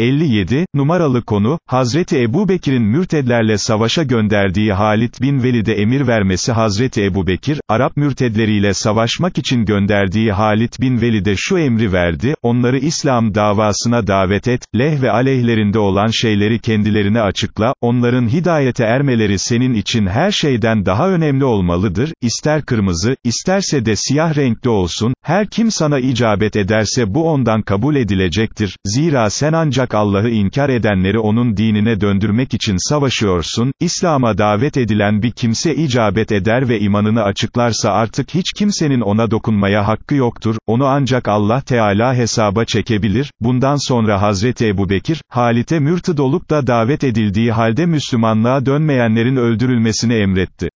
57, numaralı konu, Hazreti Ebu Bekir'in mürtedlerle savaşa gönderdiği Halit bin Velid'e emir vermesi Hazreti Ebu Bekir, Arap mürtedleriyle savaşmak için gönderdiği Halit bin Velid'e şu emri verdi, onları İslam davasına davet et, leh ve aleyhlerinde olan şeyleri kendilerine açıkla, onların hidayete ermeleri senin için her şeyden daha önemli olmalıdır, ister kırmızı, isterse de siyah renkli olsun, her kim sana icabet ederse bu ondan kabul edilecektir, zira sen ancak Allah'ı inkar edenleri onun dinine döndürmek için savaşıyorsun, İslam'a davet edilen bir kimse icabet eder ve imanını açıklarsa artık hiç kimsenin ona dokunmaya hakkı yoktur, onu ancak Allah Teala hesaba çekebilir, bundan sonra Hazreti Ebu Bekir, Halit'e mürtid olup da davet edildiği halde Müslümanlığa dönmeyenlerin öldürülmesini emretti.